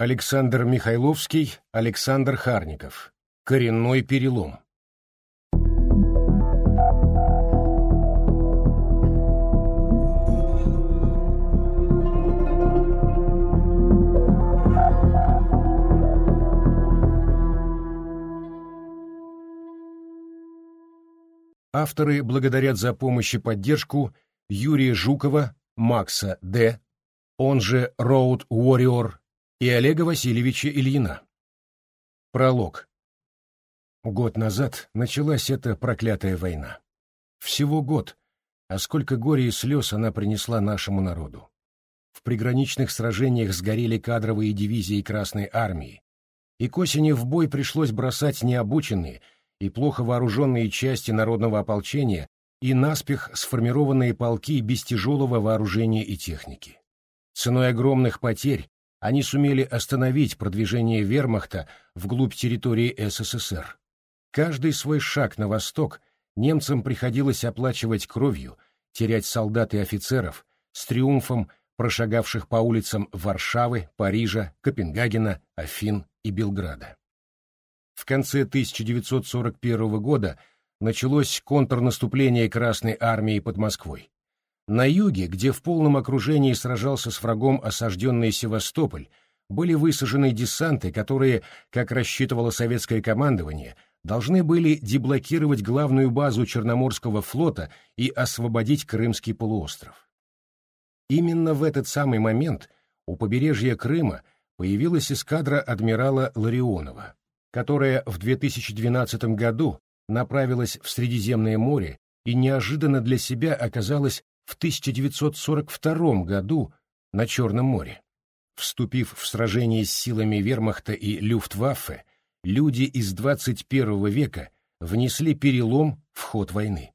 Александр Михайловский, Александр Харников. Коренной перелом. Авторы благодарят за помощь и поддержку Юрия Жукова, Макса Д., он же Road Warrior, и Олега Васильевича Ильина. Пролог. Год назад началась эта проклятая война. Всего год, а сколько горя и слез она принесла нашему народу. В приграничных сражениях сгорели кадровые дивизии Красной Армии, и к осени в бой пришлось бросать необученные и плохо вооруженные части народного ополчения и наспех сформированные полки без тяжелого вооружения и техники. Ценой огромных потерь они сумели остановить продвижение вермахта вглубь территории СССР. Каждый свой шаг на восток немцам приходилось оплачивать кровью, терять солдат и офицеров, с триумфом прошагавших по улицам Варшавы, Парижа, Копенгагена, Афин и Белграда. В конце 1941 года началось контрнаступление Красной армии под Москвой. На юге, где в полном окружении сражался с врагом осажденный Севастополь, были высажены десанты, которые, как рассчитывало советское командование, должны были деблокировать главную базу Черноморского флота и освободить Крымский полуостров. Именно в этот самый момент у побережья Крыма появилась эскадра адмирала Ларионова, которая в 2012 году направилась в Средиземное море и неожиданно для себя оказалась в 1942 году на Черном море. Вступив в сражение с силами вермахта и люфтваффе, люди из 21 века внесли перелом в ход войны.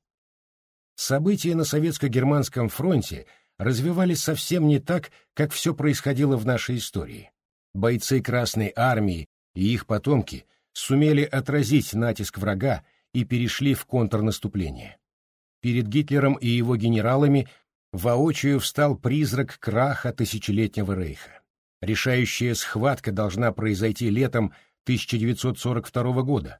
События на советско-германском фронте развивались совсем не так, как все происходило в нашей истории. Бойцы Красной Армии и их потомки сумели отразить натиск врага и перешли в контрнаступление. Перед Гитлером и его генералами воочию встал призрак краха тысячелетнего рейха. Решающая схватка должна произойти летом 1942 года.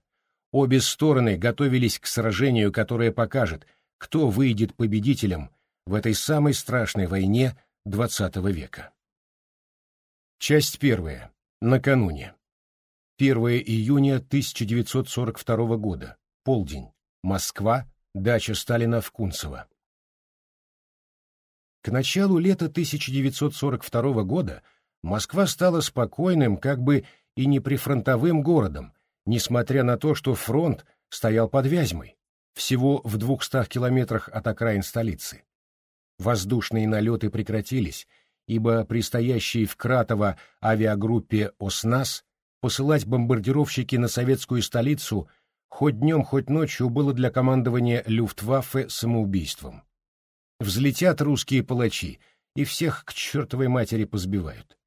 Обе стороны готовились к сражению, которое покажет, кто выйдет победителем в этой самой страшной войне XX века. Часть первая. Накануне. 1 июня 1942 года. Полдень. Москва, Дача Сталина в Кунцево. К началу лета 1942 года Москва стала спокойным, как бы и не прифронтовым городом, несмотря на то, что фронт стоял под Вязьмой, всего в двухстах километрах от окраин столицы. Воздушные налеты прекратились, ибо при стоящей в Кратово авиагруппе «ОСНАС» посылать бомбардировщики на советскую столицу – хоть днем, хоть ночью было для командования Люфтваффе самоубийством. Взлетят русские палачи и всех к чертовой матери позбивают.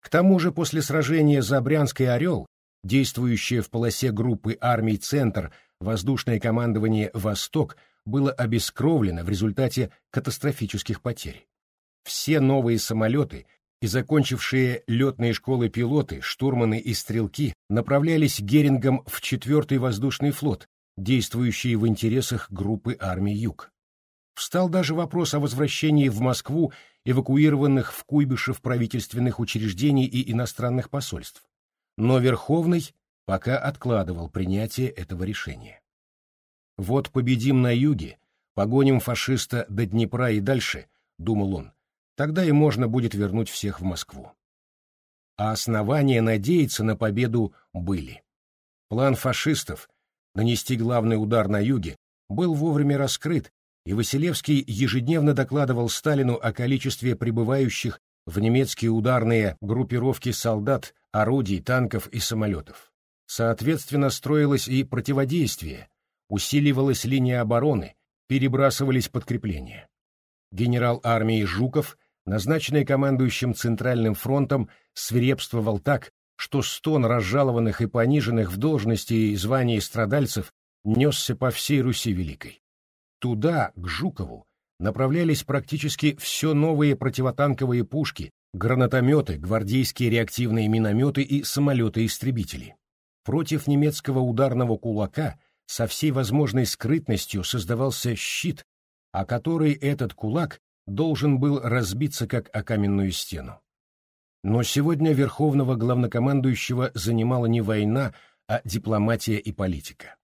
К тому же после сражения за Брянский «Орел», действующее в полосе группы армий «Центр» воздушное командование «Восток» было обескровлено в результате катастрофических потерь. Все новые самолеты и закончившие летные школы пилоты, штурманы и стрелки направлялись Герингом в 4-й воздушный флот, действующий в интересах группы армий Юг. Встал даже вопрос о возвращении в Москву эвакуированных в Куйбышев правительственных учреждений и иностранных посольств. Но Верховный пока откладывал принятие этого решения. Вот победим на юге, погоним фашиста до Днепра и дальше, думал он, Тогда и можно будет вернуть всех в Москву. А основания надеяться на победу были. План фашистов нанести главный удар на юге был вовремя раскрыт, и Василевский ежедневно докладывал Сталину о количестве прибывающих в немецкие ударные группировки солдат, орудий, танков и самолетов. Соответственно, строилось и противодействие, усиливалась линия обороны, перебрасывались подкрепления. Генерал армии Жуков назначенный командующим Центральным фронтом, свирепствовал так, что стон разжалованных и пониженных в должности и звании страдальцев несся по всей Руси Великой. Туда, к Жукову, направлялись практически все новые противотанковые пушки, гранатометы, гвардейские реактивные минометы и самолеты-истребители. Против немецкого ударного кулака со всей возможной скрытностью создавался щит, о который этот кулак должен был разбиться как о каменную стену. Но сегодня верховного главнокомандующего занимала не война, а дипломатия и политика.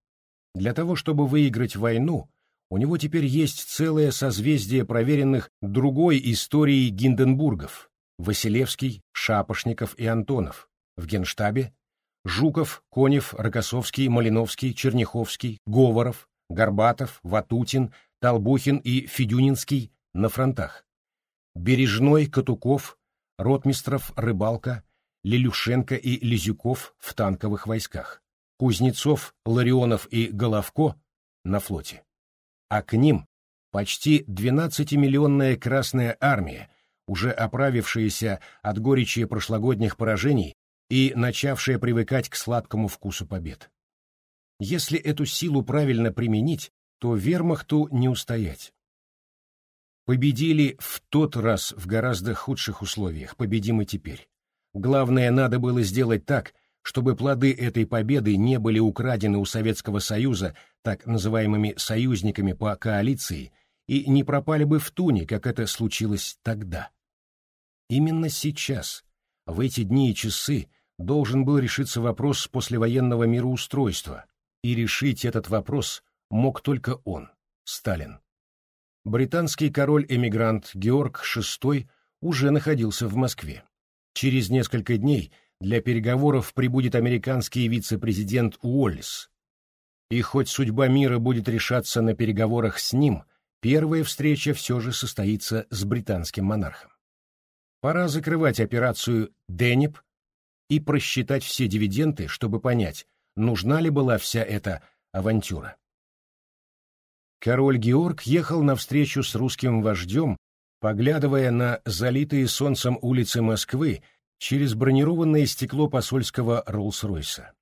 Для того, чтобы выиграть войну, у него теперь есть целое созвездие проверенных другой историей Гинденбургов – Василевский, Шапошников и Антонов. В Генштабе – Жуков, Конев, Рокоссовский, Малиновский, Черняховский, Говоров, Горбатов, Ватутин, Толбухин и Федюнинский на фронтах. Бережной, Катуков, Ротмистров, Рыбалка, Лилюшенко и Лизюков в танковых войсках, Кузнецов, Ларионов и Головко на флоте. А к ним почти 12-миллионная Красная Армия, уже оправившаяся от горечи прошлогодних поражений и начавшая привыкать к сладкому вкусу побед. Если эту силу правильно применить, то вермахту не устоять. Победили в тот раз в гораздо худших условиях, победим и теперь. Главное, надо было сделать так, чтобы плоды этой победы не были украдены у Советского Союза так называемыми союзниками по коалиции и не пропали бы в туне, как это случилось тогда. Именно сейчас, в эти дни и часы, должен был решиться вопрос послевоенного мироустройства, и решить этот вопрос мог только он, Сталин британский король-эмигрант Георг VI уже находился в Москве. Через несколько дней для переговоров прибудет американский вице-президент Уоллес. И хоть судьба мира будет решаться на переговорах с ним, первая встреча все же состоится с британским монархом. Пора закрывать операцию «Денеп» и просчитать все дивиденды, чтобы понять, нужна ли была вся эта авантюра. Король Георг ехал навстречу с русским вождем, поглядывая на залитые солнцем улицы Москвы через бронированное стекло посольского Роллс-Ройса.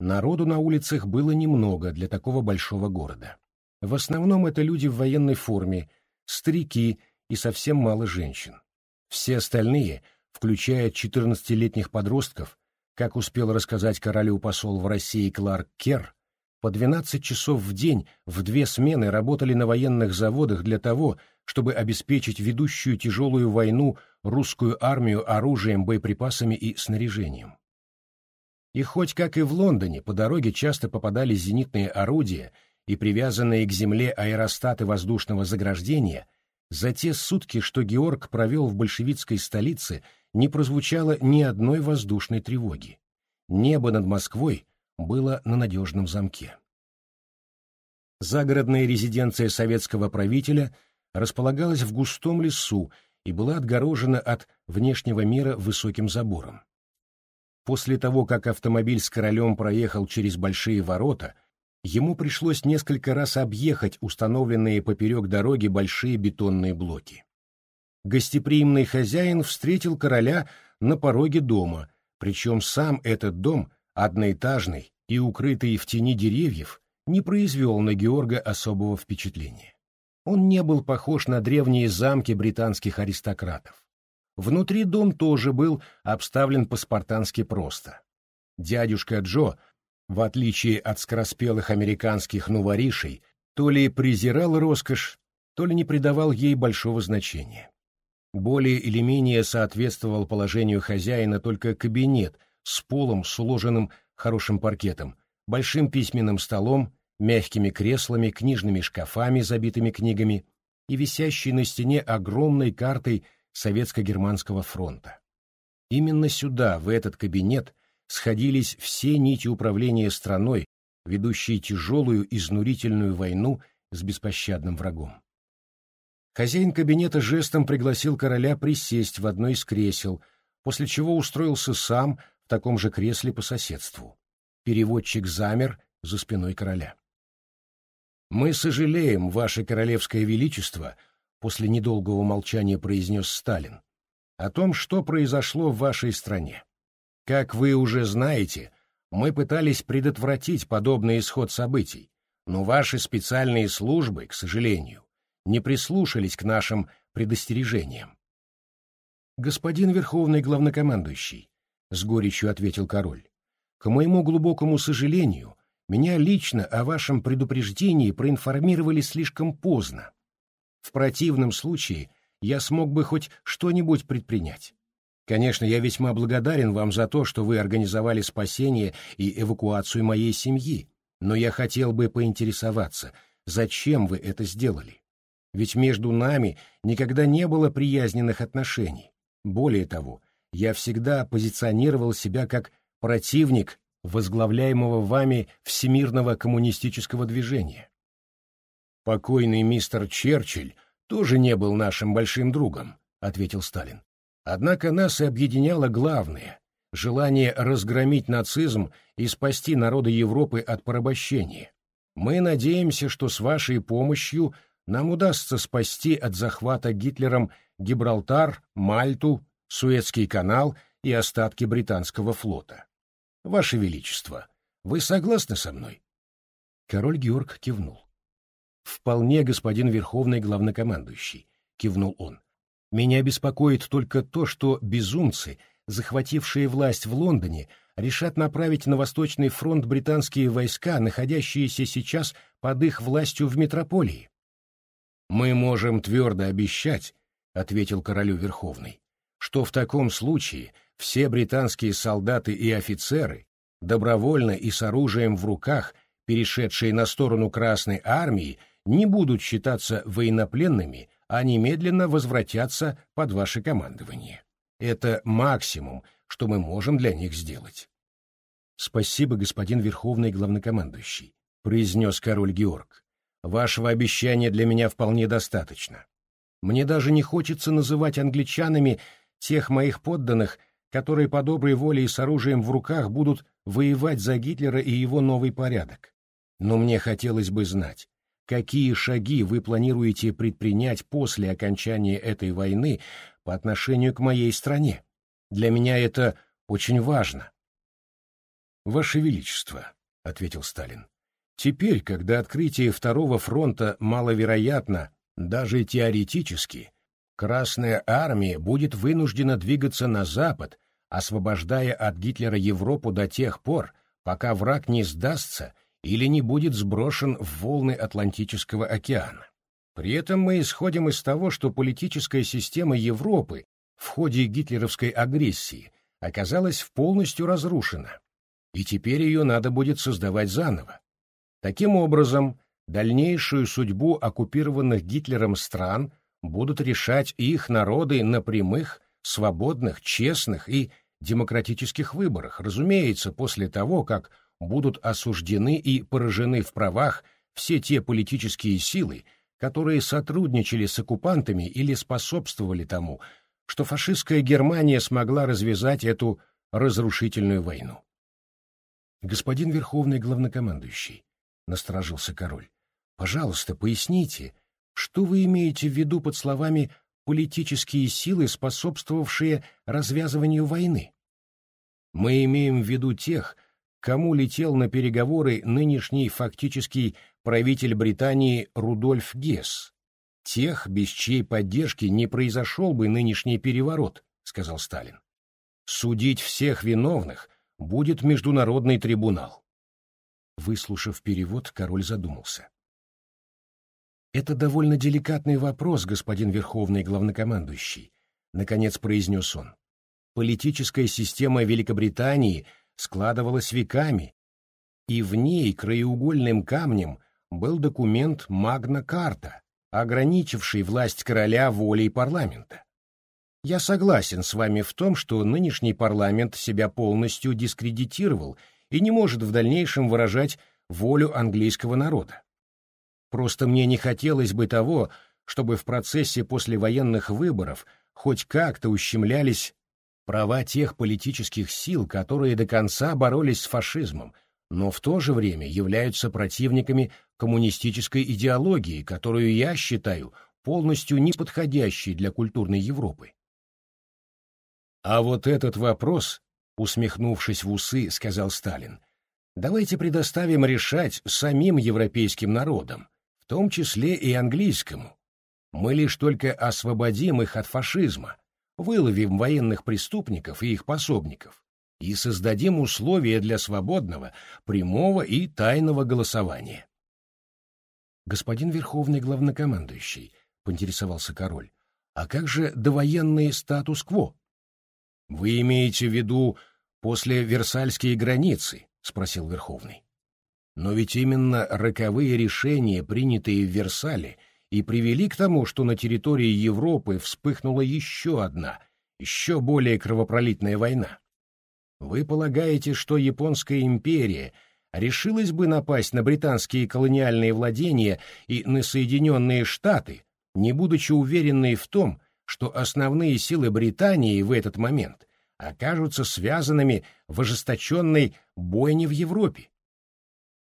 Народу на улицах было немного для такого большого города. В основном это люди в военной форме, старики и совсем мало женщин. Все остальные, включая 14-летних подростков, как успел рассказать королю посол в России Кларк Керр, по 12 часов в день в две смены работали на военных заводах для того, чтобы обеспечить ведущую тяжелую войну русскую армию оружием, боеприпасами и снаряжением. И хоть, как и в Лондоне, по дороге часто попадали зенитные орудия и привязанные к земле аэростаты воздушного заграждения, за те сутки, что Георг провел в большевистской столице, не прозвучало ни одной воздушной тревоги. Небо над Москвой было на надежном замке. Загородная резиденция советского правителя располагалась в густом лесу и была отгорожена от внешнего мира высоким забором. После того, как автомобиль с королем проехал через большие ворота, ему пришлось несколько раз объехать установленные поперек дороги большие бетонные блоки. Гостеприимный хозяин встретил короля на пороге дома, причем сам этот дом одноэтажный и укрытый в тени деревьев, не произвел на Георга особого впечатления. Он не был похож на древние замки британских аристократов. Внутри дом тоже был обставлен по-спартански просто. Дядюшка Джо, в отличие от скороспелых американских нуворишей, то ли презирал роскошь, то ли не придавал ей большого значения. Более или менее соответствовал положению хозяина только кабинет с полом, сложенным хорошим паркетом, большим письменным столом, мягкими креслами, книжными шкафами, забитыми книгами и висящей на стене огромной картой Советско-Германского фронта. Именно сюда, в этот кабинет, сходились все нити управления страной, ведущие тяжелую изнурительную войну с беспощадным врагом. Хозяин кабинета жестом пригласил короля присесть в одно из кресел, после чего устроился сам в таком же кресле по соседству. Переводчик замер за спиной короля. «Мы сожалеем, Ваше Королевское Величество», — после недолгого молчания произнес Сталин, «о том, что произошло в вашей стране. Как вы уже знаете, мы пытались предотвратить подобный исход событий, но ваши специальные службы, к сожалению, не прислушались к нашим предостережениям. Господин Верховный Главнокомандующий, — с горечью ответил король, — к моему глубокому сожалению, меня лично о вашем предупреждении проинформировали слишком поздно. В противном случае я смог бы хоть что-нибудь предпринять. Конечно, я весьма благодарен вам за то, что вы организовали спасение и эвакуацию моей семьи, но я хотел бы поинтересоваться, зачем вы это сделали? Ведь между нами никогда не было приязненных отношений. Более того, я всегда позиционировал себя как противник возглавляемого вами всемирного коммунистического движения. Покойный мистер Черчилль тоже не был нашим большим другом, ответил Сталин. Однако нас и объединяло главное — желание разгромить нацизм и спасти народы Европы от порабощения. Мы надеемся, что с вашей помощью нам удастся спасти от захвата Гитлером Гибралтар, Мальту, Суэцкий канал и остатки британского флота. Ваше Величество, вы согласны со мной? Король Георг кивнул. «Вполне, господин Верховный Главнокомандующий», — кивнул он. Меня беспокоит только то, что безумцы, захватившие власть в Лондоне, решат направить на Восточный фронт британские войска, находящиеся сейчас под их властью в метрополии. «Мы можем твердо обещать», — ответил королю Верховный, «что в таком случае все британские солдаты и офицеры, добровольно и с оружием в руках, перешедшие на сторону Красной Армии, не будут считаться военнопленными, а немедленно возвратятся под ваше командование. Это максимум, что мы можем для них сделать. Спасибо, господин Верховный Главнокомандующий, произнес король Георг. Вашего обещания для меня вполне достаточно. Мне даже не хочется называть англичанами тех моих подданных, которые по доброй воле и с оружием в руках будут воевать за Гитлера и его новый порядок. Но мне хотелось бы знать, какие шаги вы планируете предпринять после окончания этой войны по отношению к моей стране. Для меня это очень важно. Ваше Величество, — ответил Сталин, — теперь, когда открытие Второго фронта маловероятно, даже теоретически, Красная Армия будет вынуждена двигаться на запад, освобождая от Гитлера Европу до тех пор, пока враг не сдастся или не будет сброшен в волны Атлантического океана. При этом мы исходим из того, что политическая система Европы в ходе гитлеровской агрессии оказалась полностью разрушена, и теперь ее надо будет создавать заново. Таким образом, дальнейшую судьбу оккупированных Гитлером стран будут решать их народы на прямых, свободных, честных и демократических выборах, разумеется, после того, как будут осуждены и поражены в правах все те политические силы, которые сотрудничали с оккупантами или способствовали тому, что фашистская Германия смогла развязать эту разрушительную войну. «Господин Верховный Главнокомандующий», — насторожился король, — «пожалуйста, поясните, что вы имеете в виду под словами «политические силы, способствовавшие развязыванию войны»?» «Мы имеем в виду тех, кому летел на переговоры нынешний фактический правитель Британии Рудольф Гесс. Тех, без чьей поддержки не произошел бы нынешний переворот, сказал Сталин. Судить всех виновных будет международный трибунал. Выслушав перевод, король задумался. «Это довольно деликатный вопрос, господин Верховный Главнокомандующий», — наконец произнес он. «Политическая система Великобритании — складывалась веками, и в ней краеугольным камнем был документ Магна-Карта, ограничивший власть короля волей парламента. Я согласен с вами в том, что нынешний парламент себя полностью дискредитировал и не может в дальнейшем выражать волю английского народа. Просто мне не хотелось бы того, чтобы в процессе послевоенных выборов хоть как-то ущемлялись права тех политических сил, которые до конца боролись с фашизмом, но в то же время являются противниками коммунистической идеологии, которую я считаю полностью неподходящей для культурной Европы. А вот этот вопрос, усмехнувшись в усы, сказал Сталин, давайте предоставим решать самим европейским народам, том числе и английскому. Мы лишь только освободим их от фашизма, выловим военных преступников и их пособников и создадим условия для свободного, прямого и тайного голосования. Господин Верховный Главнокомандующий, — поинтересовался король, — а как же довоенный статус-кво? — Вы имеете в виду после Версальские границы? — спросил Верховный. Но ведь именно роковые решения, принятые в Версале, и привели к тому, что на территории Европы вспыхнула еще одна, еще более кровопролитная война. Вы полагаете, что Японская империя решилась бы напасть на британские колониальные владения и на Соединенные Штаты, не будучи уверенной в том, что основные силы Британии в этот момент окажутся связанными в ожесточенной бойне в Европе?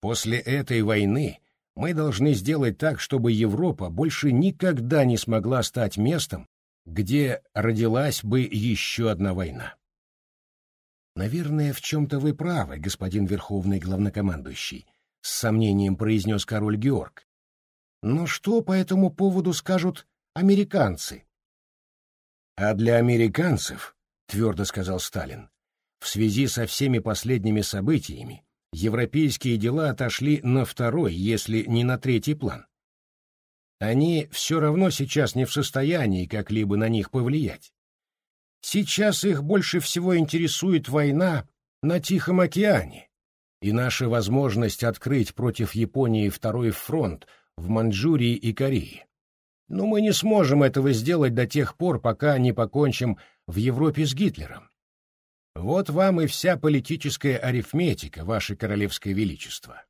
После этой войны мы должны сделать так, чтобы Европа больше никогда не смогла стать местом, где родилась бы еще одна война. «Наверное, в чем-то вы правы, господин Верховный Главнокомандующий», — с сомнением произнес король Георг. «Но что по этому поводу скажут американцы?» «А для американцев», — твердо сказал Сталин, — «в связи со всеми последними событиями европейские дела отошли на второй, если не на третий план. Они все равно сейчас не в состоянии как-либо на них повлиять. Сейчас их больше всего интересует война на Тихом океане и наша возможность открыть против Японии второй фронт в Маньчжурии и Корее. Но мы не сможем этого сделать до тех пор, пока не покончим в Европе с Гитлером. Вот вам и вся политическая арифметика, ваше королевское величество.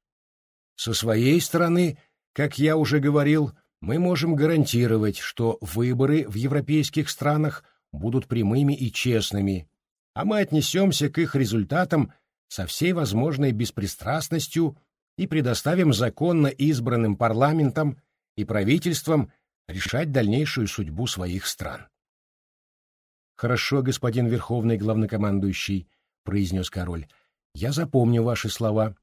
Со своей стороны, как я уже говорил, мы можем гарантировать, что выборы в европейских странах будут прямыми и честными, а мы отнесемся к их результатам со всей возможной беспристрастностью и предоставим законно избранным парламентам и правительствам решать дальнейшую судьбу своих стран. «Хорошо, господин Верховный Главнокомандующий», — произнес король, — «я запомню ваши слова.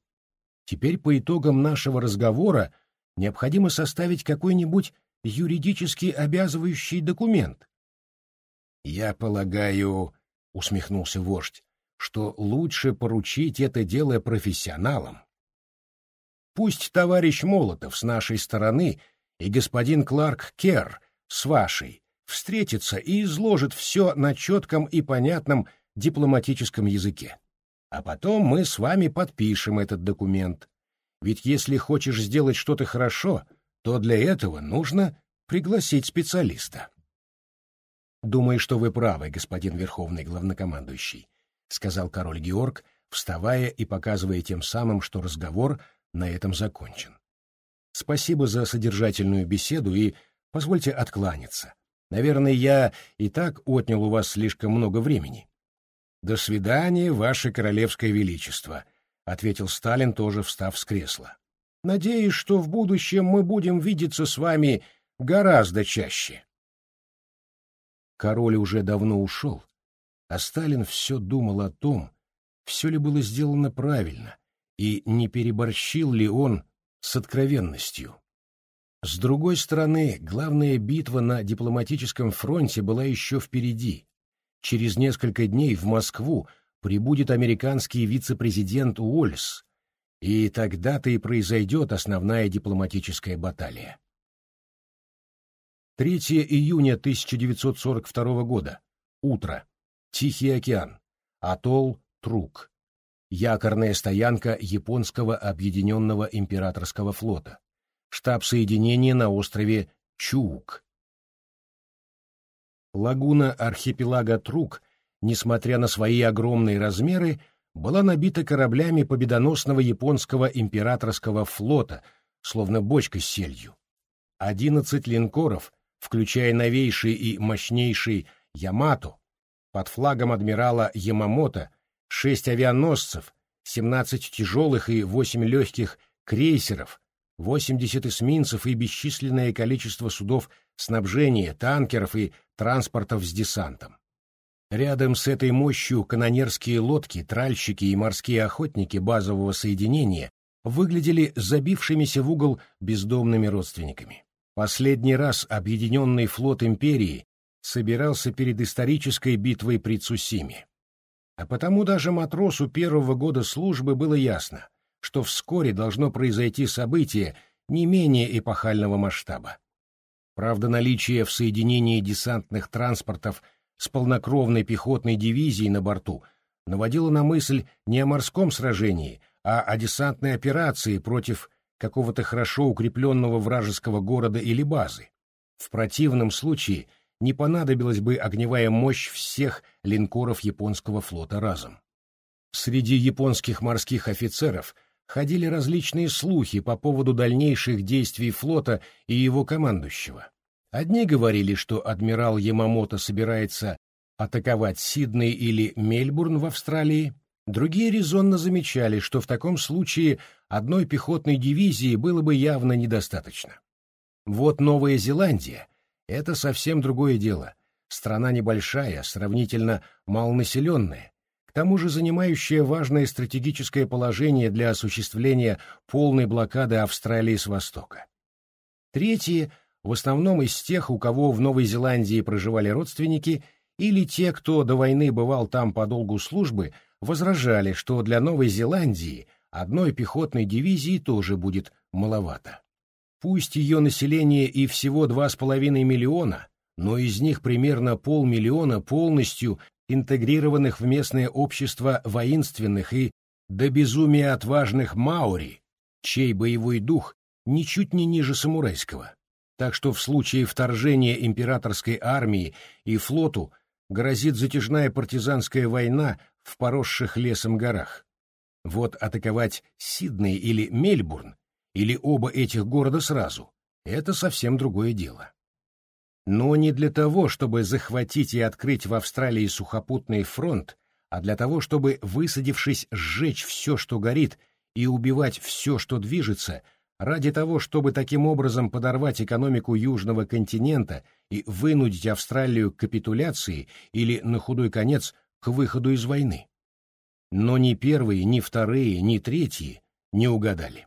Теперь по итогам нашего разговора необходимо составить какой-нибудь юридически обязывающий документ». «Я полагаю», — усмехнулся вождь, — «что лучше поручить это дело профессионалам. Пусть товарищ Молотов с нашей стороны и господин Кларк Керр с вашей встретится и изложит все на четком и понятном дипломатическом языке. А потом мы с вами подпишем этот документ. Ведь если хочешь сделать что-то хорошо, то для этого нужно пригласить специалиста. «Думаю, что вы правы, господин Верховный Главнокомандующий», — сказал король Георг, вставая и показывая тем самым, что разговор на этом закончен. «Спасибо за содержательную беседу и позвольте откланяться. Наверное, я и так отнял у вас слишком много времени. До свидания, ваше королевское величество, ответил Сталин, тоже встав с кресла. Надеюсь, что в будущем мы будем видеться с вами гораздо чаще. Король уже давно ушел, а Сталин все думал о том, все ли было сделано правильно, и не переборщил ли он с откровенностью. С другой стороны, главная битва на дипломатическом фронте была еще впереди. Через несколько дней в Москву прибудет американский вице-президент Уоллес, и тогда-то и произойдет основная дипломатическая баталия. 3 июня 1942 года. Утро. Тихий океан. Атолл Трук. Якорная стоянка японского объединенного императорского флота штаб соединения на острове Чуук. Лагуна архипелага Трук, несмотря на свои огромные размеры, была набита кораблями победоносного японского императорского флота, словно бочка с сельдью. Одиннадцать линкоров, включая новейший и мощнейший Ямато, под флагом адмирала Ямамото, шесть авианосцев, семнадцать тяжелых и восемь легких крейсеров, 80 эсминцев и бесчисленное количество судов снабжения, танкеров и транспортов с десантом. Рядом с этой мощью канонерские лодки, тральщики и морские охотники базового соединения выглядели забившимися в угол бездомными родственниками. Последний раз объединенный флот империи собирался перед исторической битвой при Цусиме. А потому даже матросу первого года службы было ясно, что вскоре должно произойти событие не менее эпохального масштаба. Правда, наличие в соединении десантных транспортов с полнокровной пехотной дивизией на борту наводило на мысль не о морском сражении, а о десантной операции против какого-то хорошо укрепленного вражеского города или базы. В противном случае не понадобилась бы огневая мощь всех линкоров японского флота разом. Среди японских морских офицеров ходили различные слухи по поводу дальнейших действий флота и его командующего. Одни говорили, что адмирал Ямамото собирается атаковать Сидней или Мельбурн в Австралии, другие резонно замечали, что в таком случае одной пехотной дивизии было бы явно недостаточно. Вот Новая Зеландия — это совсем другое дело. Страна небольшая, сравнительно малонаселенная, тому же занимающая важное стратегическое положение для осуществления полной блокады Австралии с востока. Третьи — в основном из тех, у кого в Новой Зеландии проживали родственники, или те, кто до войны бывал там по долгу службы, возражали, что для Новой Зеландии одной пехотной дивизии тоже будет маловато. Пусть ее население и всего 2,5 миллиона, но из них примерно полмиллиона полностью интегрированных в местное общество воинственных и до безумия отважных маори, чей боевой дух ничуть не ниже самурайского. Так что в случае вторжения императорской армии и флоту грозит затяжная партизанская война в поросших лесом горах. Вот атаковать Сидней или Мельбурн или оба этих города сразу — это совсем другое дело. Но не для того, чтобы захватить и открыть в Австралии сухопутный фронт, а для того, чтобы, высадившись, сжечь все, что горит, и убивать все, что движется, ради того, чтобы таким образом подорвать экономику Южного континента и вынудить Австралию к капитуляции или, на худой конец, к выходу из войны. Но ни первые, ни вторые, ни третьи не угадали.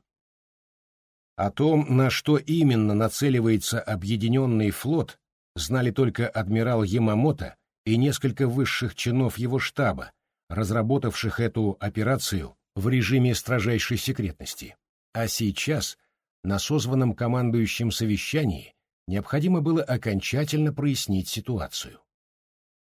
О том, на что именно нацеливается объединенный флот, знали только адмирал Ямамото и несколько высших чинов его штаба, разработавших эту операцию в режиме строжайшей секретности. А сейчас, на созванном командующем совещании, необходимо было окончательно прояснить ситуацию.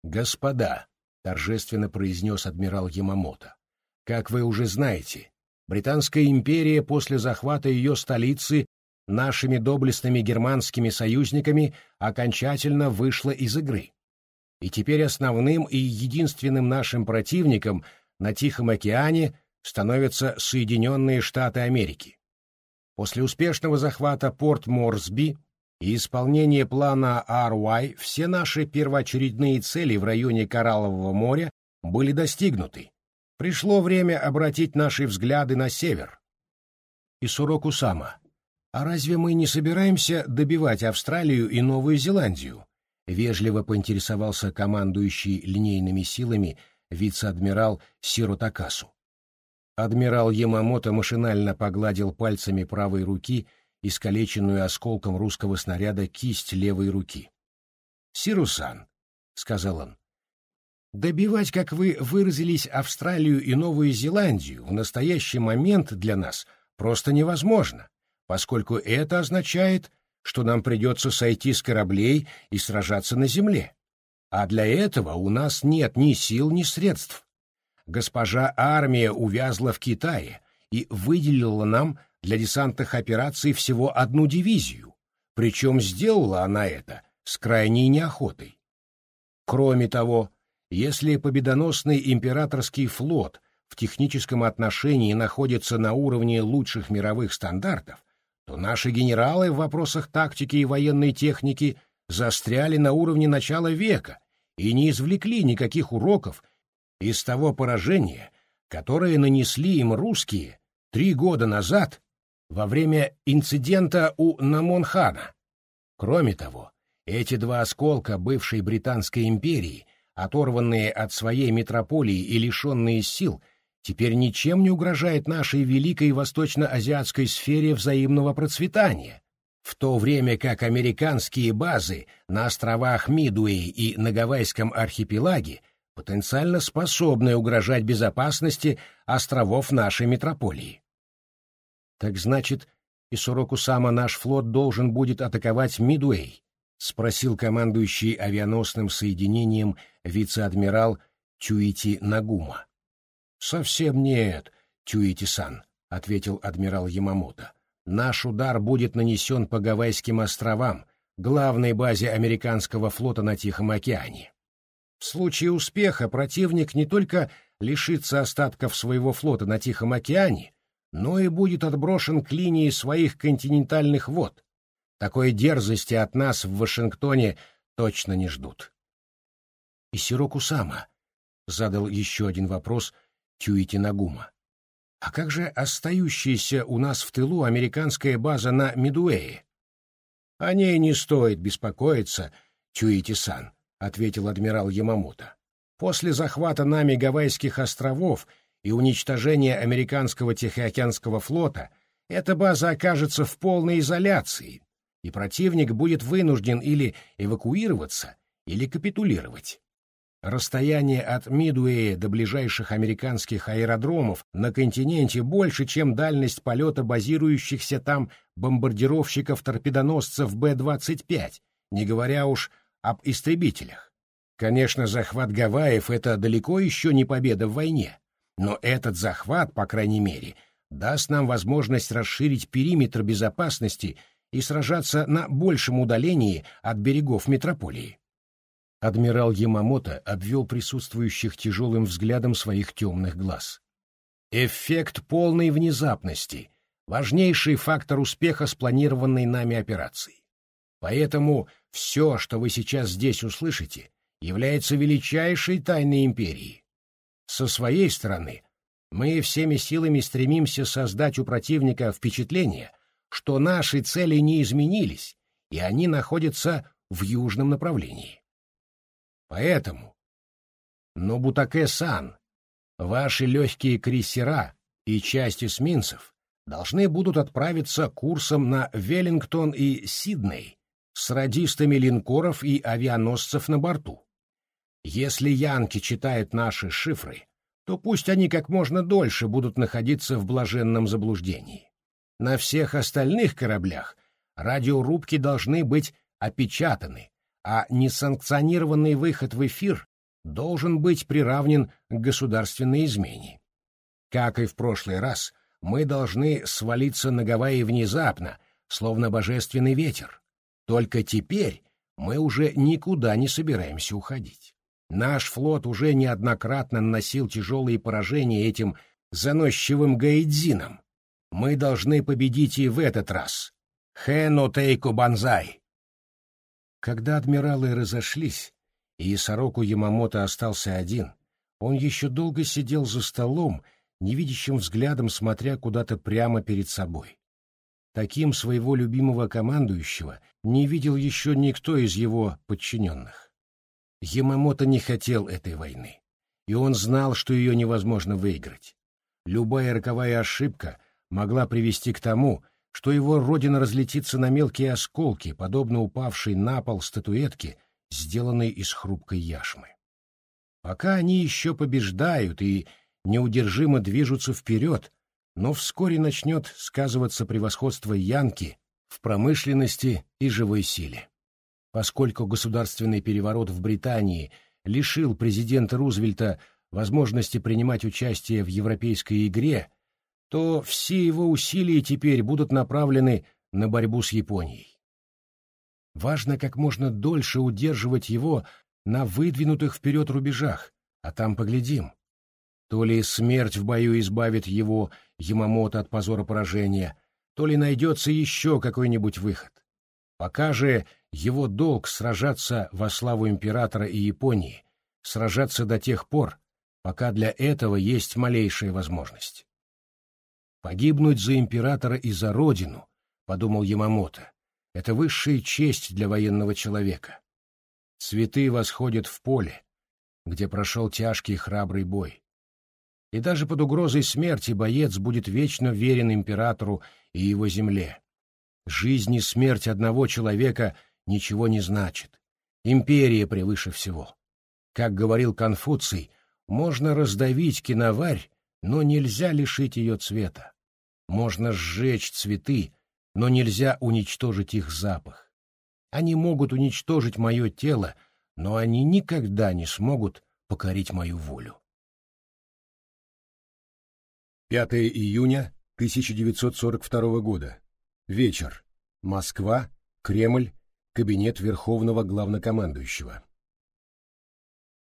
«Господа», — торжественно произнес адмирал Ямамото, — «как вы уже знаете, Британская империя после захвата ее столицы нашими доблестными германскими союзниками окончательно вышла из игры. И теперь основным и единственным нашим противником на Тихом океане становятся Соединенные Штаты Америки. После успешного захвата порт Морсби и исполнения плана RY все наши первоочередные цели в районе Кораллового моря были достигнуты, Пришло время обратить наши взгляды на север. И Суроку Сама. А разве мы не собираемся добивать Австралию и Новую Зеландию? Вежливо поинтересовался командующий линейными силами вице-адмирал Сиро Такасу. Адмирал Ямамото машинально погладил пальцами правой руки искалеченную осколком русского снаряда кисть левой руки. «Сирусан», — сказал он, Добивать, как вы выразились, Австралию и Новую Зеландию в настоящий момент для нас просто невозможно, поскольку это означает, что нам придется сойти с кораблей и сражаться на земле. А для этого у нас нет ни сил, ни средств. Госпожа армия увязла в Китае и выделила нам для десантных операций всего одну дивизию, причем сделала она это с крайней неохотой. Кроме того, если победоносный императорский флот в техническом отношении находится на уровне лучших мировых стандартов, то наши генералы в вопросах тактики и военной техники застряли на уровне начала века и не извлекли никаких уроков из того поражения, которое нанесли им русские три года назад во время инцидента у Намонхана. Кроме того, эти два осколка бывшей Британской империи оторванные от своей метрополии и лишенные сил, теперь ничем не угрожает нашей великой восточно-азиатской сфере взаимного процветания, в то время как американские базы на островах Мидуэй и на Гавайском архипелаге потенциально способны угрожать безопасности островов нашей метрополии. Так значит, и Сорокусама наш флот должен будет атаковать Мидуэй? спросил командующий авианосным соединением вице-адмирал Чуити Нагума. Совсем нет, Чуити-сан, ответил адмирал Ямамото. Наш удар будет нанесен по Гавайским островам, главной базе американского флота на Тихом океане. В случае успеха противник не только лишится остатков своего флота на Тихом океане, но и будет отброшен к линии своих континентальных вод. Такой дерзости от нас в Вашингтоне точно не ждут. И Сироку Сама задал еще один вопрос Тюити Нагума. А как же остающаяся у нас в тылу американская база на Медуэе? О ней не стоит беспокоиться, Чуити-сан, ответил адмирал Ямамото. После захвата нами Гавайских островов и уничтожения американского Тихоокеанского флота эта база окажется в полной изоляции, и противник будет вынужден или эвакуироваться, или капитулировать. Расстояние от Мидуэя до ближайших американских аэродромов на континенте больше, чем дальность полета базирующихся там бомбардировщиков-торпедоносцев Б-25, не говоря уж об истребителях. Конечно, захват Гавайев — это далеко еще не победа в войне, но этот захват, по крайней мере, даст нам возможность расширить периметр безопасности и сражаться на большем удалении от берегов метрополии. Адмирал Ямамото обвел присутствующих тяжелым взглядом своих темных глаз. Эффект полной внезапности — важнейший фактор успеха спланированной нами операции. Поэтому все, что вы сейчас здесь услышите, является величайшей тайной империи. Со своей стороны, мы всеми силами стремимся создать у противника впечатление, что наши цели не изменились, и они находятся в южном направлении. Поэтому, Нобутаке-сан, ваши легкие крейсера и часть эсминцев должны будут отправиться курсом на Веллингтон и Сидней с радистами линкоров и авианосцев на борту. Если янки читают наши шифры, то пусть они как можно дольше будут находиться в блаженном заблуждении. На всех остальных кораблях радиорубки должны быть опечатаны, а несанкционированный выход в эфир должен быть приравнен к государственной измене. Как и в прошлый раз, мы должны свалиться на Гавайи внезапно, словно божественный ветер. Только теперь мы уже никуда не собираемся уходить. Наш флот уже неоднократно наносил тяжелые поражения этим заносчивым гаидзинам. Мы должны победить и в этот раз. Хэно Тейко Банзай! Когда адмиралы разошлись, и Сороку Ямамото остался один, он еще долго сидел за столом, невидящим взглядом смотря куда-то прямо перед собой. Таким своего любимого командующего не видел еще никто из его подчиненных. Ямамото не хотел этой войны, и он знал, что ее невозможно выиграть. Любая роковая ошибка могла привести к тому, что его родина разлетится на мелкие осколки, подобно упавшей на пол статуэтке, сделанной из хрупкой яшмы. Пока они еще побеждают и неудержимо движутся вперед, но вскоре начнет сказываться превосходство Янки в промышленности и живой силе. Поскольку государственный переворот в Британии лишил президента Рузвельта возможности принимать участие в европейской игре, то все его усилия теперь будут направлены на борьбу с Японией. Важно как можно дольше удерживать его на выдвинутых вперед рубежах, а там поглядим. То ли смерть в бою избавит его, Ямамото, от позора поражения, то ли найдется еще какой-нибудь выход. Пока же его долг сражаться во славу императора и Японии, сражаться до тех пор, пока для этого есть малейшая возможность. Погибнуть за императора и за родину, подумал Ямамото, это высшая честь для военного человека. Цветы восходят в поле, где прошел тяжкий храбрый бой. И даже под угрозой смерти боец будет вечно верен императору и его земле. Жизнь и смерть одного человека ничего не значит. Империя превыше всего. Как говорил Конфуций, можно раздавить киноварь, но нельзя лишить ее цвета. Можно сжечь цветы, но нельзя уничтожить их запах. Они могут уничтожить мое тело, но они никогда не смогут покорить мою волю. 5 июня 1942 года. Вечер. Москва, Кремль, кабинет Верховного Главнокомандующего.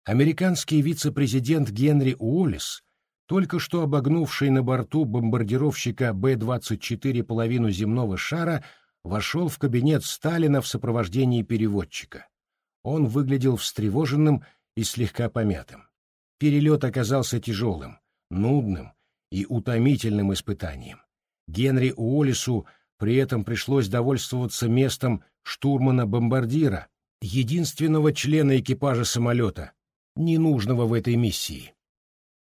Американский вице-президент Генри Уоллес, только что обогнувший на борту бомбардировщика Б-24 половину земного шара, вошел в кабинет Сталина в сопровождении переводчика. Он выглядел встревоженным и слегка помятым. Перелет оказался тяжелым, нудным и утомительным испытанием. Генри Уоллесу при этом пришлось довольствоваться местом штурмана-бомбардира, единственного члена экипажа самолета, ненужного в этой миссии.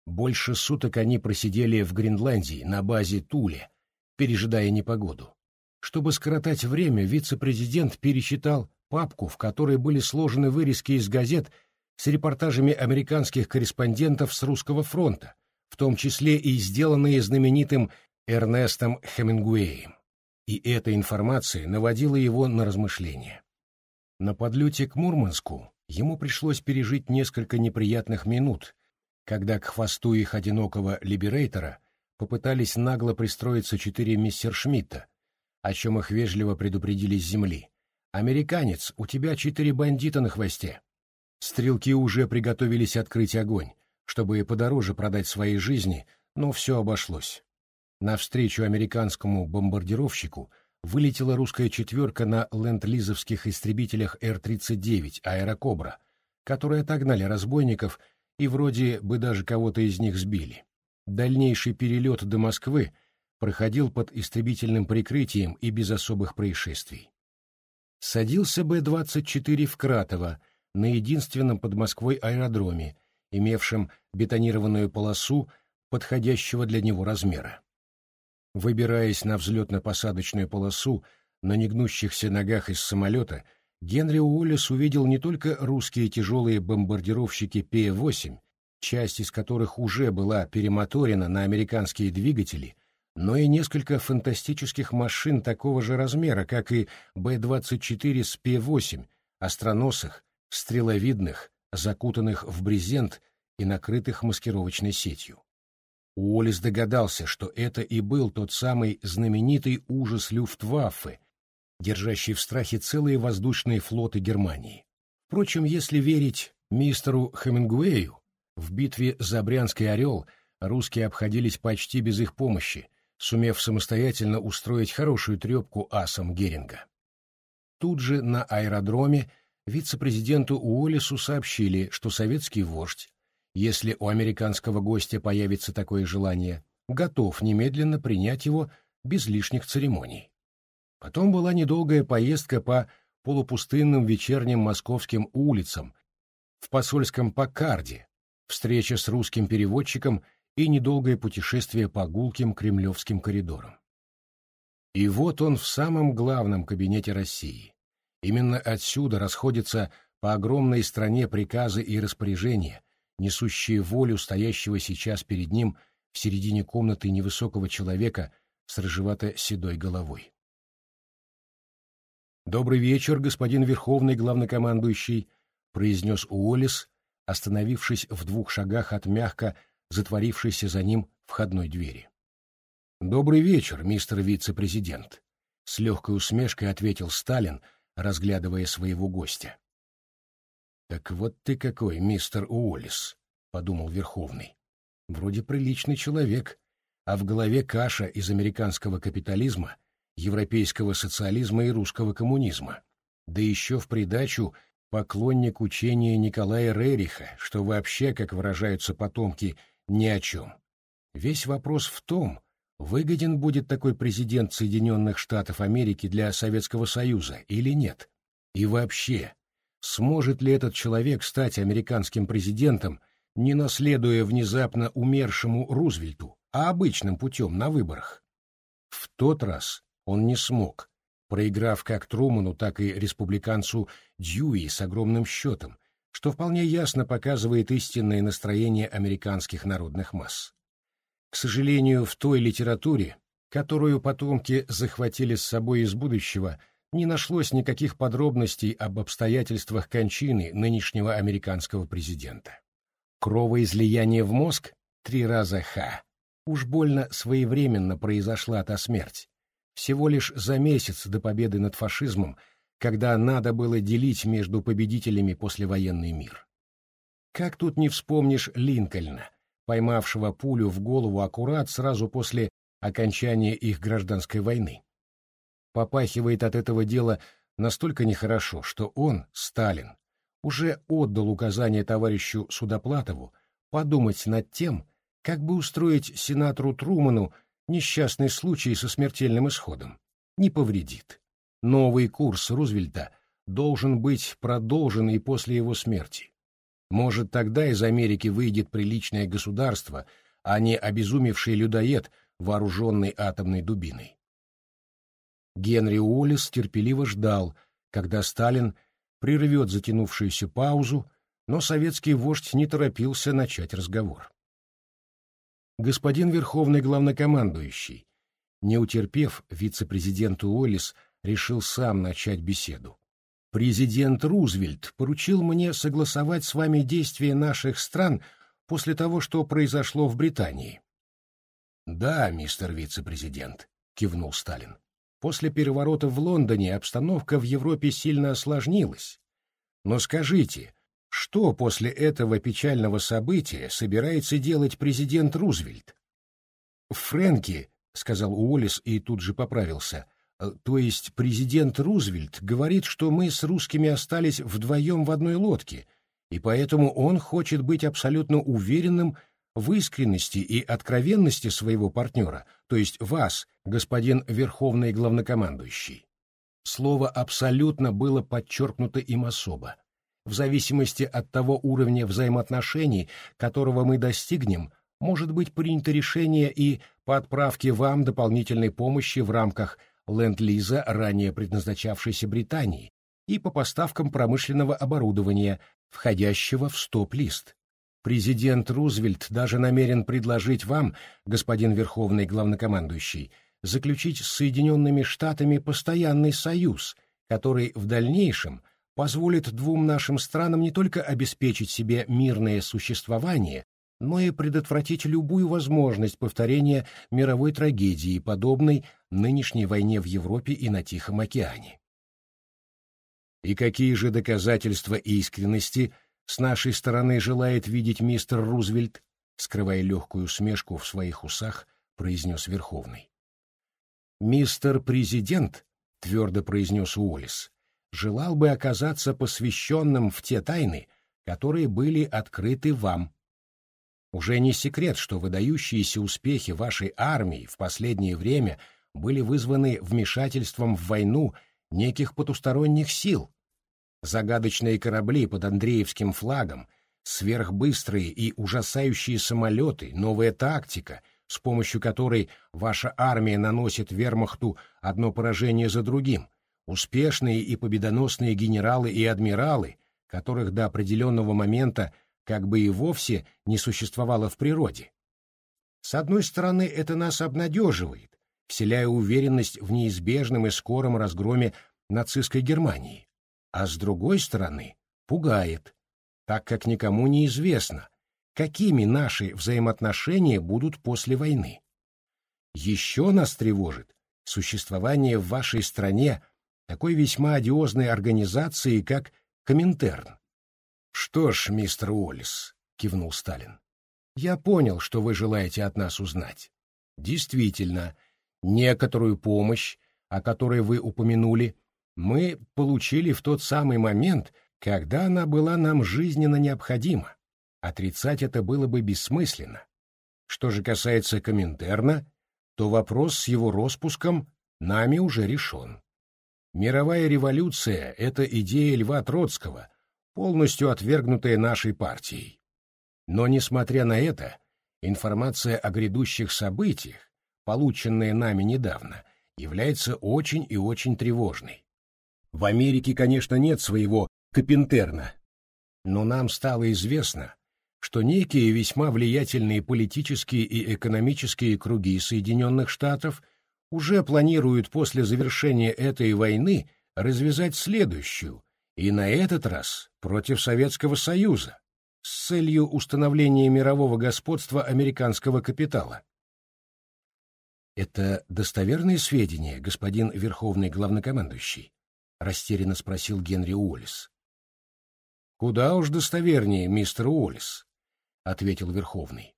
Больше суток они просидели в Гренландии на базе Туле, пережидая непогоду. Чтобы скоротать время, вице-президент пересчитал папку, в которой были сложены вырезки из газет с репортажами американских корреспондентов с русского фронта, в том числе и сделанные знаменитым Эрнестом Хемингуэем. И эта информация наводила его на размышления. На подлете к Мурманску ему пришлось пережить несколько неприятных минут, когда к хвосту их одинокого либерейтора попытались нагло пристроиться четыре мистер Шмидта, о чем их вежливо предупредили с земли. «Американец, у тебя четыре бандита на хвосте». Стрелки уже приготовились открыть огонь, чтобы подороже продать свои жизни, но все обошлось. Навстречу американскому бомбардировщику вылетела русская четверка на ленд-лизовских истребителях Р-39 «Аэрокобра», которые отогнали разбойников и вроде бы даже кого-то из них сбили. Дальнейший перелет до Москвы проходил под истребительным прикрытием и без особых происшествий. Садился Б-24 в Кратово, на единственном под Москвой аэродроме, имевшем бетонированную полосу подходящего для него размера. Выбираясь на взлетно-посадочную полосу, на негнущихся ногах из самолета, Генри Уоллес увидел не только русские тяжелые бомбардировщики П-8, часть из которых уже была перемоторена на американские двигатели, но и несколько фантастических машин такого же размера, как и Б-24 с П-8, остроносых, стреловидных, закутанных в брезент и накрытых маскировочной сетью. Уоллес догадался, что это и был тот самый знаменитый ужас Люфтваффе, держащий в страхе целые воздушные флоты Германии. Впрочем, если верить мистеру Хемингуэю, в битве за Брянский «Орел» русские обходились почти без их помощи, сумев самостоятельно устроить хорошую трепку асам Геринга. Тут же на аэродроме вице-президенту Уоллесу сообщили, что советский вождь, если у американского гостя появится такое желание, готов немедленно принять его без лишних церемоний. Потом была недолгая поездка по полупустынным вечерним московским улицам в посольском Паккарде, встреча с русским переводчиком и недолгое путешествие по гулким кремлевским коридорам. И вот он в самом главном кабинете России. Именно отсюда расходятся по огромной стране приказы и распоряжения, несущие волю стоящего сейчас перед ним в середине комнаты невысокого человека с рыжевато-седой головой. «Добрый вечер, господин Верховный Главнокомандующий», — произнес Уоллес, остановившись в двух шагах от мягко затворившейся за ним входной двери. «Добрый вечер, мистер вице-президент», — с легкой усмешкой ответил Сталин, разглядывая своего гостя. «Так вот ты какой, мистер Уоллес», — подумал Верховный. «Вроде приличный человек, а в голове каша из американского капитализма, европейского социализма и русского коммунизма. Да еще в придачу поклонник учения Николая Рериха, что вообще, как выражаются потомки ни о чем. Весь вопрос в том, выгоден будет такой президент Соединенных Штатов Америки для Советского Союза или нет. И вообще, сможет ли этот человек стать американским президентом, не наследуя внезапно умершему Рузвельту, а обычным путем на выборах? В тот раз он не смог, проиграв как Труману, так и республиканцу Дьюи с огромным счетом, что вполне ясно показывает истинное настроение американских народных масс. К сожалению, в той литературе, которую потомки захватили с собой из будущего, не нашлось никаких подробностей об обстоятельствах кончины нынешнего американского президента. Кровоизлияние в мозг три раза ха. Уж больно своевременно произошла та смерть. Всего лишь за месяц до победы над фашизмом, когда надо было делить между победителями послевоенный мир. Как тут не вспомнишь Линкольна, поймавшего пулю в голову аккурат сразу после окончания их гражданской войны. Попахивает от этого дела настолько нехорошо, что он, Сталин, уже отдал указание товарищу Судоплатову подумать над тем, как бы устроить сенатору Труману несчастный случай со смертельным исходом. Не повредит. Новый курс Рузвельта должен быть продолжен и после его смерти. Может, тогда из Америки выйдет приличное государство, а не обезумевший людоед, вооруженный атомной дубиной. Генри Уоллес терпеливо ждал, когда Сталин прервет затянувшуюся паузу, но советский вождь не торопился начать разговор. Господин Верховный Главнокомандующий, не утерпев, вице-президент Уоллес решил сам начать беседу. Президент Рузвельт поручил мне согласовать с вами действия наших стран после того, что произошло в Британии. Да, мистер вице-президент, кивнул Сталин. После переворота в Лондоне обстановка в Европе сильно осложнилась. Но скажите, что после этого печального события собирается делать президент Рузвельт? Фрэнки, сказал Уоллес и тут же поправился, э, то есть президент Рузвельт говорит, что мы с русскими остались вдвоем в одной лодке, и поэтому он хочет быть абсолютно уверенным в искренности и откровенности своего партнера, то есть вас, господин Верховный Главнокомандующий. Слово «абсолютно» было подчеркнуто им особо. В зависимости от того уровня взаимоотношений, которого мы достигнем, может быть принято решение и по отправке вам дополнительной помощи в рамках ленд-лиза, ранее предназначавшейся Британии, и по поставкам промышленного оборудования, входящего в стоп-лист. Президент Рузвельт даже намерен предложить вам, господин Верховный Главнокомандующий, заключить с Соединенными Штатами постоянный союз, который в дальнейшем позволит двум нашим странам не только обеспечить себе мирное существование, но и предотвратить любую возможность повторения мировой трагедии, подобной нынешней войне в Европе и на Тихом океане. И какие же доказательства искренности – с нашей стороны желает видеть мистер Рузвельт, скрывая легкую смешку в своих усах, произнес Верховный. Мистер Президент, твердо произнес Уоллес, желал бы оказаться посвященным в те тайны, которые были открыты вам. Уже не секрет, что выдающиеся успехи вашей армии в последнее время были вызваны вмешательством в войну неких потусторонних сил, Загадочные корабли под Андреевским флагом, сверхбыстрые и ужасающие самолеты, новая тактика, с помощью которой ваша армия наносит вермахту одно поражение за другим, успешные и победоносные генералы и адмиралы, которых до определенного момента как бы и вовсе не существовало в природе. С одной стороны, это нас обнадеживает, вселяя уверенность в неизбежном и скором разгроме нацистской Германии а с другой стороны пугает, так как никому не известно, какими наши взаимоотношения будут после войны. Еще нас тревожит существование в вашей стране такой весьма одиозной организации, как Коминтерн. «Что ж, мистер Уоллес», — кивнул Сталин, — «я понял, что вы желаете от нас узнать. Действительно, некоторую помощь, о которой вы упомянули, — мы получили в тот самый момент, когда она была нам жизненно необходима. Отрицать это было бы бессмысленно. Что же касается Коминтерна, то вопрос с его распуском нами уже решен. Мировая революция — это идея Льва Троцкого, полностью отвергнутая нашей партией. Но, несмотря на это, информация о грядущих событиях, полученная нами недавно, является очень и очень тревожной. В Америке, конечно, нет своего Капинтерна, но нам стало известно, что некие весьма влиятельные политические и экономические круги Соединенных Штатов уже планируют после завершения этой войны развязать следующую, и на этот раз против Советского Союза, с целью установления мирового господства американского капитала. «Это достоверные сведения, господин Верховный Главнокомандующий?» — растерянно спросил Генри Уоллес. «Куда уж достовернее, мистер Уоллес», — ответил Верховный.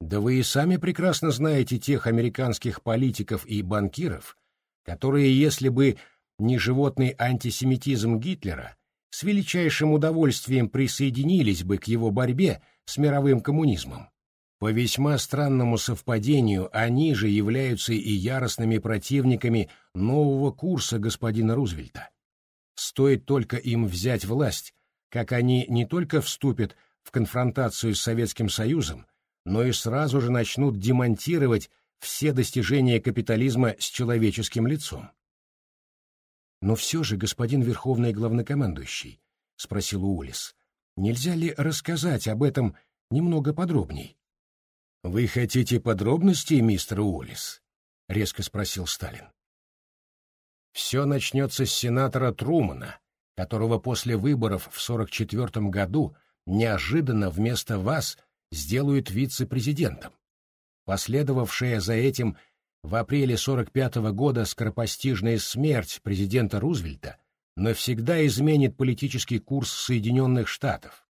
«Да вы и сами прекрасно знаете тех американских политиков и банкиров, которые, если бы не животный антисемитизм Гитлера, с величайшим удовольствием присоединились бы к его борьбе с мировым коммунизмом. По весьма странному совпадению они же являются и яростными противниками нового курса господина Рузвельта. Стоит только им взять власть, как они не только вступят в конфронтацию с Советским Союзом, но и сразу же начнут демонтировать все достижения капитализма с человеческим лицом. «Но все же, господин Верховный Главнокомандующий», — спросил Уоллес, — «нельзя ли рассказать об этом немного подробней?» «Вы хотите подробностей, мистер Уоллес?» — резко спросил Сталин. «Все начнется с сенатора Трумана, которого после выборов в 44 году неожиданно вместо вас сделают вице-президентом. Последовавшая за этим в апреле 45 -го года скоропостижная смерть президента Рузвельта навсегда изменит политический курс Соединенных Штатов.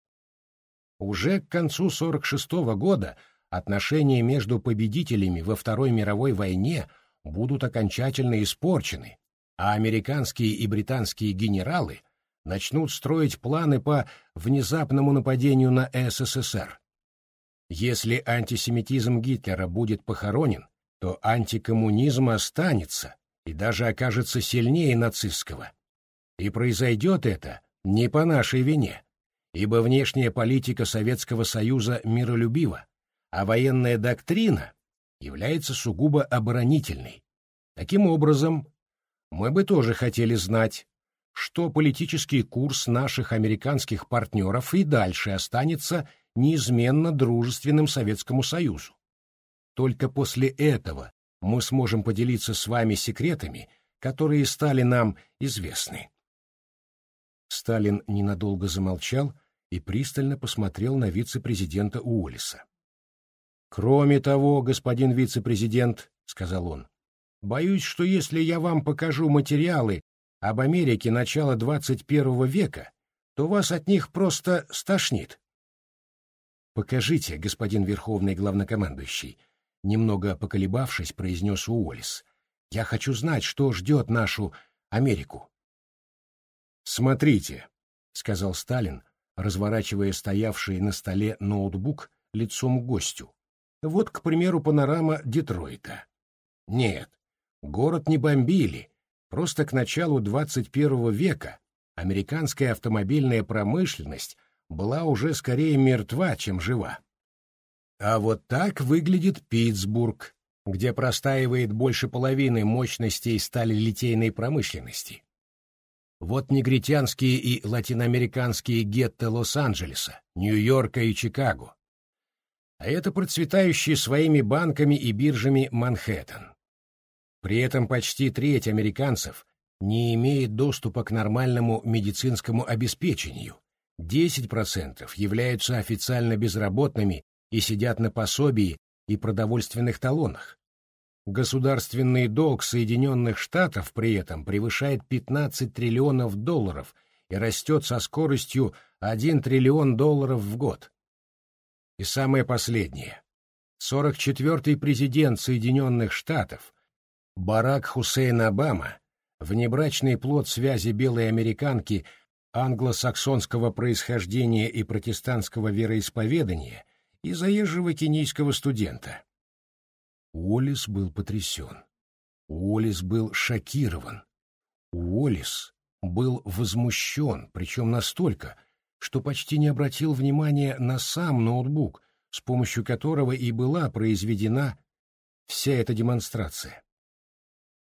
Уже к концу 46 -го года отношения между победителями во Второй мировой войне будут окончательно испорчены, а американские и британские генералы начнут строить планы по внезапному нападению на СССР. Если антисемитизм Гитлера будет похоронен, то антикоммунизм останется и даже окажется сильнее нацистского. И произойдет это не по нашей вине, ибо внешняя политика Советского Союза миролюбива, а военная доктрина является сугубо оборонительной. Таким образом, мы бы тоже хотели знать, что политический курс наших американских партнеров и дальше останется неизменно дружественным Советскому Союзу. Только после этого мы сможем поделиться с вами секретами, которые стали нам известны. Сталин ненадолго замолчал и пристально посмотрел на вице-президента Уоллеса. «Кроме того, господин вице-президент», — сказал он, — «боюсь, что если я вам покажу материалы об Америке начала 21 века, то вас от них просто стошнит». «Покажите, господин Верховный Главнокомандующий», — немного поколебавшись, произнес Уоллес. «Я хочу знать, что ждет нашу Америку». «Смотрите», — сказал Сталин, разворачивая стоявший на столе ноутбук лицом к гостю. Вот, к примеру, панорама Детройта. Нет, город не бомбили, просто к началу 21 века американская автомобильная промышленность была уже скорее мертва, чем жива. А вот так выглядит Питтсбург, где простаивает больше половины мощностей сталелитейной промышленности. Вот негритянские и латиноамериканские гетто Лос-Анджелеса, Нью-Йорка и Чикаго а это процветающий своими банками и биржами Манхэттен. При этом почти треть американцев не имеет доступа к нормальному медицинскому обеспечению, 10% являются официально безработными и сидят на пособии и продовольственных талонах. Государственный долг Соединенных Штатов при этом превышает 15 триллионов долларов и растет со скоростью 1 триллион долларов в год. И самое последнее. 44-й президент Соединенных Штатов Барак Хусейн Обама, внебрачный плод связи белой американки англосаксонского происхождения и протестантского вероисповедания и заезжего кенийского студента. Уоллес был потрясен. Уоллес был шокирован. Уоллес был возмущен, причем настолько, что почти не обратил внимания на сам ноутбук, с помощью которого и была произведена вся эта демонстрация.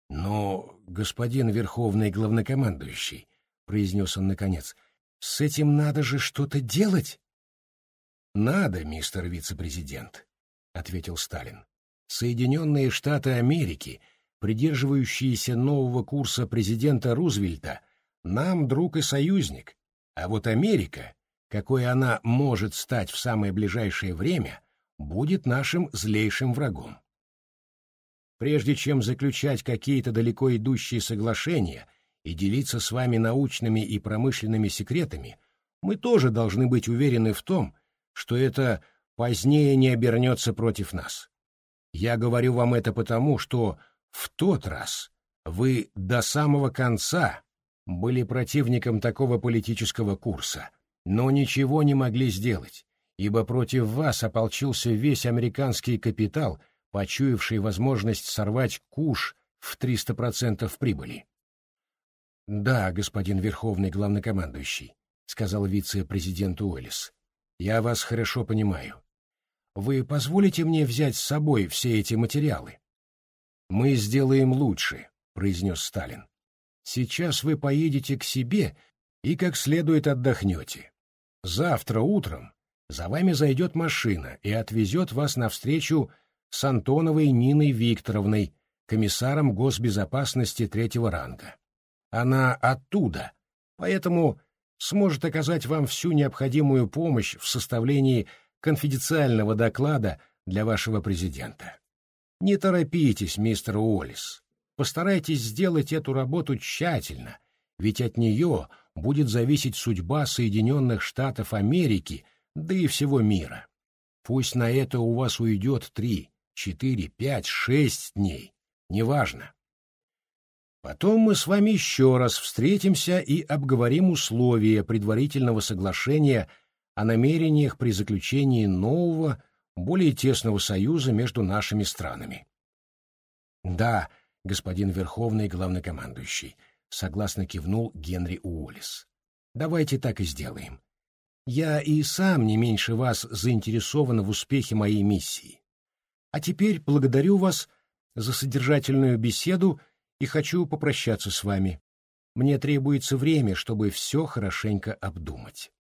Но, господин Верховный Главнокомандующий, — произнес он наконец, — с этим надо же что-то делать? Надо, мистер вице-президент, — ответил Сталин. Соединенные Штаты Америки, придерживающиеся нового курса президента Рузвельта, нам друг и союзник, а вот Америка, какой она может стать в самое ближайшее время, будет нашим злейшим врагом. Прежде чем заключать какие-то далеко идущие соглашения и делиться с вами научными и промышленными секретами, мы тоже должны быть уверены в том, что это позднее не обернется против нас. Я говорю вам это потому, что в тот раз вы до самого конца были противником такого политического курса, но ничего не могли сделать, ибо против вас ополчился весь американский капитал — почуявший возможность сорвать куш в 300% прибыли. «Да, господин Верховный Главнокомандующий», — сказал вице-президент Уэллис, — «я вас хорошо понимаю. Вы позволите мне взять с собой все эти материалы?» «Мы сделаем лучше», — произнес Сталин. «Сейчас вы поедете к себе и как следует отдохнете. Завтра утром за вами зайдет машина и отвезет вас навстречу с Антоновой Ниной Викторовной, комиссаром госбезопасности третьего ранга. Она оттуда, поэтому сможет оказать вам всю необходимую помощь в составлении конфиденциального доклада для вашего президента. Не торопитесь, мистер Уоллес. Постарайтесь сделать эту работу тщательно, ведь от нее будет зависеть судьба Соединенных Штатов Америки, да и всего мира. Пусть на это у вас уйдет три, четыре, пять, шесть дней, неважно. Потом мы с вами еще раз встретимся и обговорим условия предварительного соглашения о намерениях при заключении нового, более тесного союза между нашими странами. Да, господин Верховный Главнокомандующий, согласно кивнул Генри Уоллес. Давайте так и сделаем. Я и сам не меньше вас заинтересован в успехе моей миссии. А теперь благодарю вас за содержательную беседу и хочу попрощаться с вами. Мне требуется время, чтобы все хорошенько обдумать.